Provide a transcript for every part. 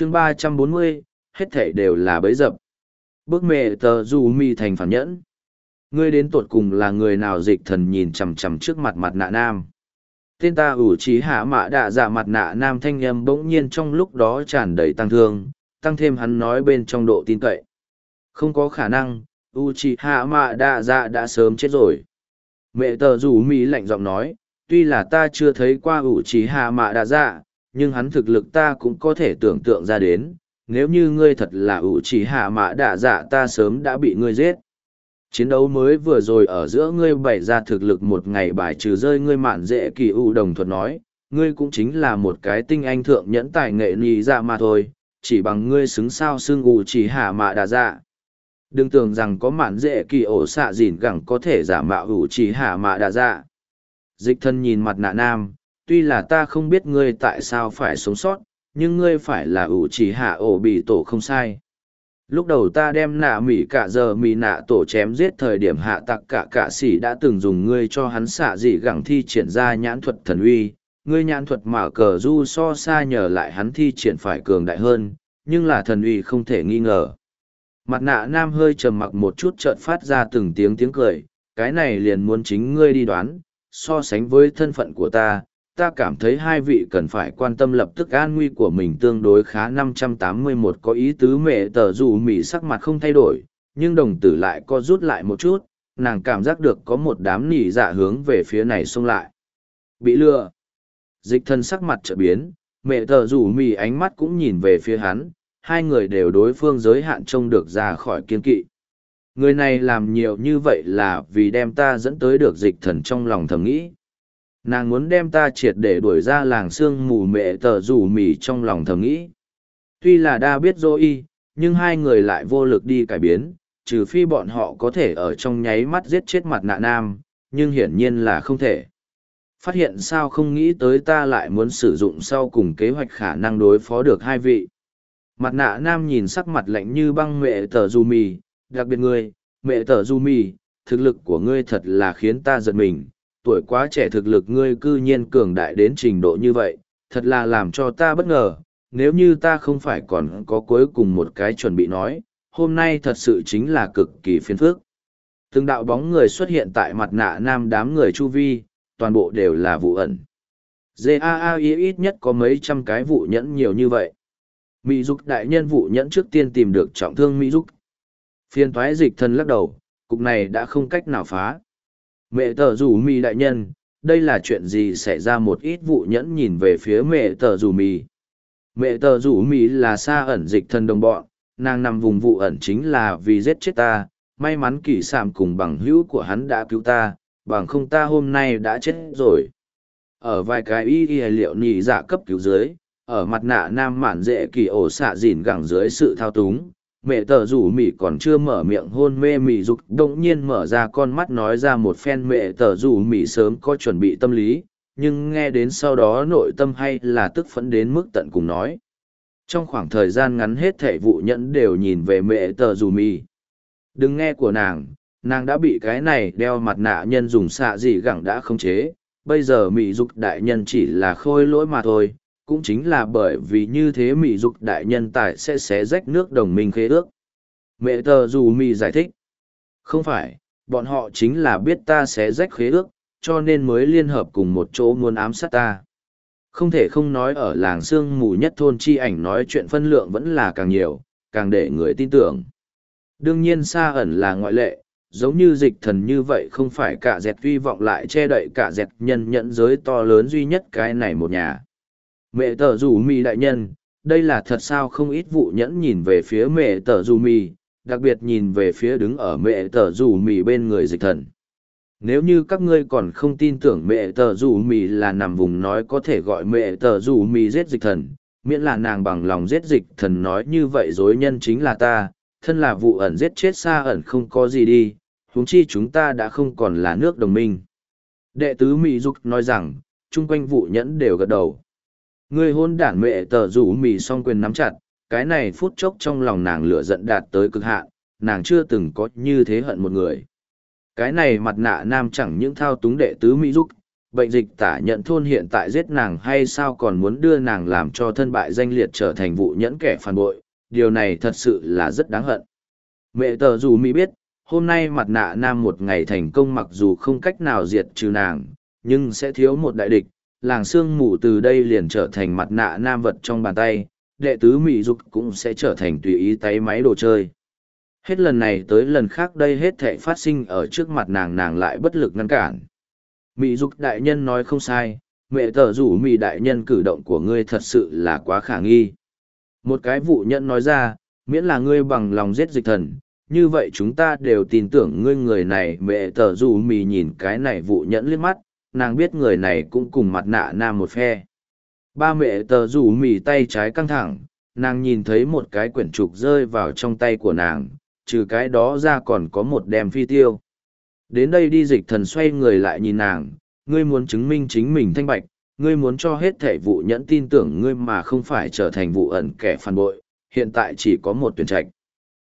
chương ba trăm bốn mươi, hết thể đều là bấy dập. Bước mẹ tờ dù mi thành phản nhẫn. Ngươi đến tột cùng là người nào dịch thần nhìn chằm chằm trước mặt mặt nạ nam? Tên ta ủ trí hạ mạ đạ dạ mặt nạ nam thanh â bỗng nhiên trong lúc đó tràn đầy tăng thương, tăng thêm hắn nói bên trong độ tin cậy. Không có khả năng u trí hạ mạ đạ dạ đã sớm chết rồi. Mẹ tờ rủ mỹ lạnh giọng nói, tuy là ta chưa thấy qua u trí hạ mạ đạ dạ nhưng hắn thực lực ta cũng có thể tưởng tượng ra đến, nếu như ngươi thật là ủ chỉ hạ mã đạ dạ ta sớm đã bị ngươi giết. Chiến đấu mới vừa rồi ở giữa ngươi bày ra thực lực một ngày bài trừ rơi ngươi mạn dễ kỳ u đồng thuật nói, ngươi cũng chính là một cái tinh anh thượng nhẫn tài nghệ nhì ra dạ mà thôi, chỉ bằng ngươi xứng sao xương ủ chỉ hạ mạ đà dạ. Đừng tưởng rằng có mạn dễ kỳ ổ xạ dìn gẳng có thể giả mạo ủ chỉ hạ mạ đà dạ. Dịch thân nhìn mặt nạ nam tuy là ta không biết ngươi tại sao phải sống sót, nhưng ngươi phải là ủ chỉ hạ ổ bị tổ không sai. Lúc đầu ta đem nạ mỉ cả giờ mỉ nạ tổ chém giết thời điểm hạ tặc cả cạ sĩ đã từng dùng ngươi cho hắn xạ dị gẳng thi triển ra nhãn thuật thần uy. Ngươi nhãn thuật mà cờ du so xa nhờ lại hắn thi triển phải cường đại hơn, nhưng là thần uy không thể nghi ngờ. Mặt nạ nam hơi trầm mặc một chút chợt phát ra từng tiếng tiếng cười, cái này liền muốn chính ngươi đi đoán, so sánh với thân phận của ta ta cảm thấy hai vị cần phải quan tâm lập tức an nguy của mình tương đối khá 581 có ý tứ mẹ tờ dù mỉ sắc mặt không thay đổi, nhưng đồng tử lại co rút lại một chút, nàng cảm giác được có một đám nỉ dạ hướng về phía này xông lại. Bị lừa. Dịch thân sắc mặt trở biến, mẹ tờ rủ mỉ ánh mắt cũng nhìn về phía hắn, hai người đều đối phương giới hạn trông được ra khỏi kiên kỵ. Người này làm nhiều như vậy là vì đem ta dẫn tới được dịch thần trong lòng thầm nghĩ nàng muốn đem ta triệt để đuổi ra làng sương mù mẹ tờ rủ mì trong lòng thầm nghĩ. Tuy là đa biết dô y, nhưng hai người lại vô lực đi cải biến, trừ phi bọn họ có thể ở trong nháy mắt giết chết mặt nạ nam, nhưng hiển nhiên là không thể. Phát hiện sao không nghĩ tới ta lại muốn sử dụng sau cùng kế hoạch khả năng đối phó được hai vị. Mặt nạ nam nhìn sắc mặt lạnh như băng mẹ tờ du mì, đặc biệt ngươi mẹ tờ du mì, thực lực của ngươi thật là khiến ta giật mình tuổi quá trẻ thực lực ngươi cư nhiên cường đại đến trình độ như vậy, thật là làm cho ta bất ngờ, nếu như ta không phải còn có cuối cùng một cái chuẩn bị nói, hôm nay thật sự chính là cực kỳ phiền phức. Từng đạo bóng người xuất hiện tại mặt nạ nam đám người chu vi, toàn bộ đều là vụ ẩn. GAA ít nhất có mấy trăm cái vụ nhẫn nhiều như vậy. Mỹ dục đại nhân vụ nhẫn trước tiên tìm được trọng thương Mỹ dục. Phiên thoái dịch thân lắc đầu, cục này đã không cách nào phá. Mẹ tờ rủ mì đại nhân, đây là chuyện gì xảy ra một ít vụ nhẫn nhìn về phía mẹ tờ rủ mì. Mẹ tờ rủ mì là xa ẩn dịch thân đồng bọn, nàng nằm vùng vụ ẩn chính là vì giết chết ta, may mắn kỳ sảm cùng bằng hữu của hắn đã cứu ta, bằng không ta hôm nay đã chết rồi. Ở vài cái y y liệu nhị dạ cấp cứu dưới, ở mặt nạ nam mạn dễ kỳ ổ xạ dìn gẳng dưới sự thao túng, mẹ tờ rủ mị còn chưa mở miệng hôn mê mị dục đông nhiên mở ra con mắt nói ra một phen mẹ tờ rủ mị sớm có chuẩn bị tâm lý, nhưng nghe đến sau đó nội tâm hay là tức phẫn đến mức tận cùng nói. Trong khoảng thời gian ngắn hết thể vụ nhẫn đều nhìn về mẹ tờ rủ mị đừng nghe của nàng nàng đã bị cái này đeo mặt nạ nhân dùng xạ gì gẳng đã khống chế. Bây giờ mị dục đại nhân chỉ là khôi lỗi mà thôi cũng chính là bởi vì như thế mỹ dục đại nhân tài sẽ xé rách nước đồng minh khế ước. Mẹ tờ dù mỹ giải thích, không phải, bọn họ chính là biết ta sẽ rách khế ước, cho nên mới liên hợp cùng một chỗ muốn ám sát ta. Không thể không nói ở làng sương mù nhất thôn chi ảnh nói chuyện phân lượng vẫn là càng nhiều, càng để người tin tưởng. Đương nhiên xa ẩn là ngoại lệ, giống như dịch thần như vậy không phải cả dẹt vi vọng lại che đậy cả dẹt nhân nhẫn giới to lớn duy nhất cái này một nhà. Mẹ tờ rủ mì đại nhân, đây là thật sao không ít vụ nhẫn nhìn về phía mẹ tờ rủ mì, đặc biệt nhìn về phía đứng ở mẹ tờ rủ mì bên người dịch thần. Nếu như các ngươi còn không tin tưởng mẹ tờ rủ mì là nằm vùng nói có thể gọi mẹ tờ rủ mì giết dịch thần, miễn là nàng bằng lòng giết dịch thần nói như vậy dối nhân chính là ta, thân là vụ ẩn giết chết xa ẩn không có gì đi, huống chi chúng ta đã không còn là nước đồng minh. Đệ tứ Mỹ Dục nói rằng, chung quanh vụ nhẫn đều gật đầu. Người hôn đản mẹ tờ rủ mì song quyền nắm chặt, cái này phút chốc trong lòng nàng lửa giận đạt tới cực hạn, nàng chưa từng có như thế hận một người. Cái này mặt nạ nam chẳng những thao túng đệ tứ Mỹ giúp, bệnh dịch tả nhận thôn hiện tại giết nàng hay sao còn muốn đưa nàng làm cho thân bại danh liệt trở thành vụ nhẫn kẻ phản bội, điều này thật sự là rất đáng hận. Mẹ tờ dù mỹ biết, hôm nay mặt nạ nam một ngày thành công mặc dù không cách nào diệt trừ nàng, nhưng sẽ thiếu một đại địch, làng sương mù từ đây liền trở thành mặt nạ nam vật trong bàn tay, đệ tứ mỹ dục cũng sẽ trở thành tùy ý tay máy đồ chơi. Hết lần này tới lần khác đây hết thể phát sinh ở trước mặt nàng nàng lại bất lực ngăn cản. Mỹ dục đại nhân nói không sai, mẹ tờ rủ mỹ đại nhân cử động của ngươi thật sự là quá khả nghi. Một cái vụ nhận nói ra, miễn là ngươi bằng lòng giết dịch thần, như vậy chúng ta đều tin tưởng ngươi người này mẹ tờ rủ mỹ nhìn cái này vụ nhẫn liếc mắt, nàng biết người này cũng cùng mặt nạ nam một phe. Ba mẹ tờ rủ mì tay trái căng thẳng, nàng nhìn thấy một cái quyển trục rơi vào trong tay của nàng, trừ cái đó ra còn có một đèm phi tiêu. Đến đây đi dịch thần xoay người lại nhìn nàng, ngươi muốn chứng minh chính mình thanh bạch, ngươi muốn cho hết thể vụ nhẫn tin tưởng ngươi mà không phải trở thành vụ ẩn kẻ phản bội, hiện tại chỉ có một tuyển trạch.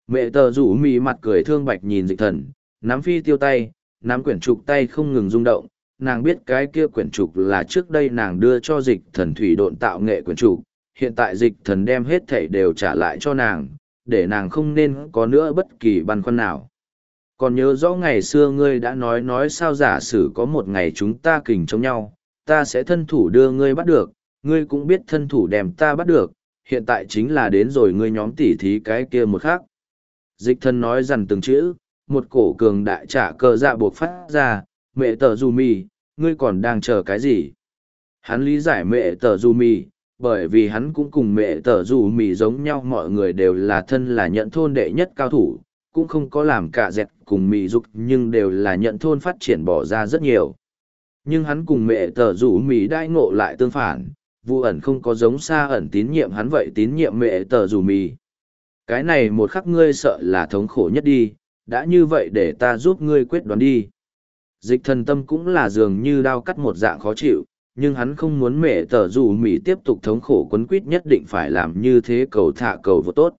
Mẹ tờ rủ mì mặt cười thương bạch nhìn dịch thần, nắm phi tiêu tay, nắm quyển trục tay không ngừng rung động, nàng biết cái kia quyển trục là trước đây nàng đưa cho dịch thần thủy độn tạo nghệ quyển trục, hiện tại dịch thần đem hết thảy đều trả lại cho nàng, để nàng không nên có nữa bất kỳ băn khoăn nào. Còn nhớ rõ ngày xưa ngươi đã nói nói sao giả sử có một ngày chúng ta kình chống nhau, ta sẽ thân thủ đưa ngươi bắt được, ngươi cũng biết thân thủ đem ta bắt được, hiện tại chính là đến rồi ngươi nhóm tỉ thí cái kia một khác. Dịch thần nói dằn từng chữ, một cổ cường đại trả cờ dạ buộc phát ra, mẹ tờ dù mì, ngươi còn đang chờ cái gì? Hắn lý giải mẹ tờ dù mì, bởi vì hắn cũng cùng mẹ tờ dù mì giống nhau mọi người đều là thân là nhận thôn đệ nhất cao thủ, cũng không có làm cả dẹt cùng mì dục nhưng đều là nhận thôn phát triển bỏ ra rất nhiều. Nhưng hắn cùng mẹ tờ rủ mì đai ngộ lại tương phản, vụ ẩn không có giống xa ẩn tín nhiệm hắn vậy tín nhiệm mẹ tờ rủ mì. Cái này một khắc ngươi sợ là thống khổ nhất đi, đã như vậy để ta giúp ngươi quyết đoán đi dịch thần tâm cũng là dường như đao cắt một dạng khó chịu, nhưng hắn không muốn mẹ tờ dù mỹ tiếp tục thống khổ quấn quýt nhất định phải làm như thế cầu thả cầu vô tốt.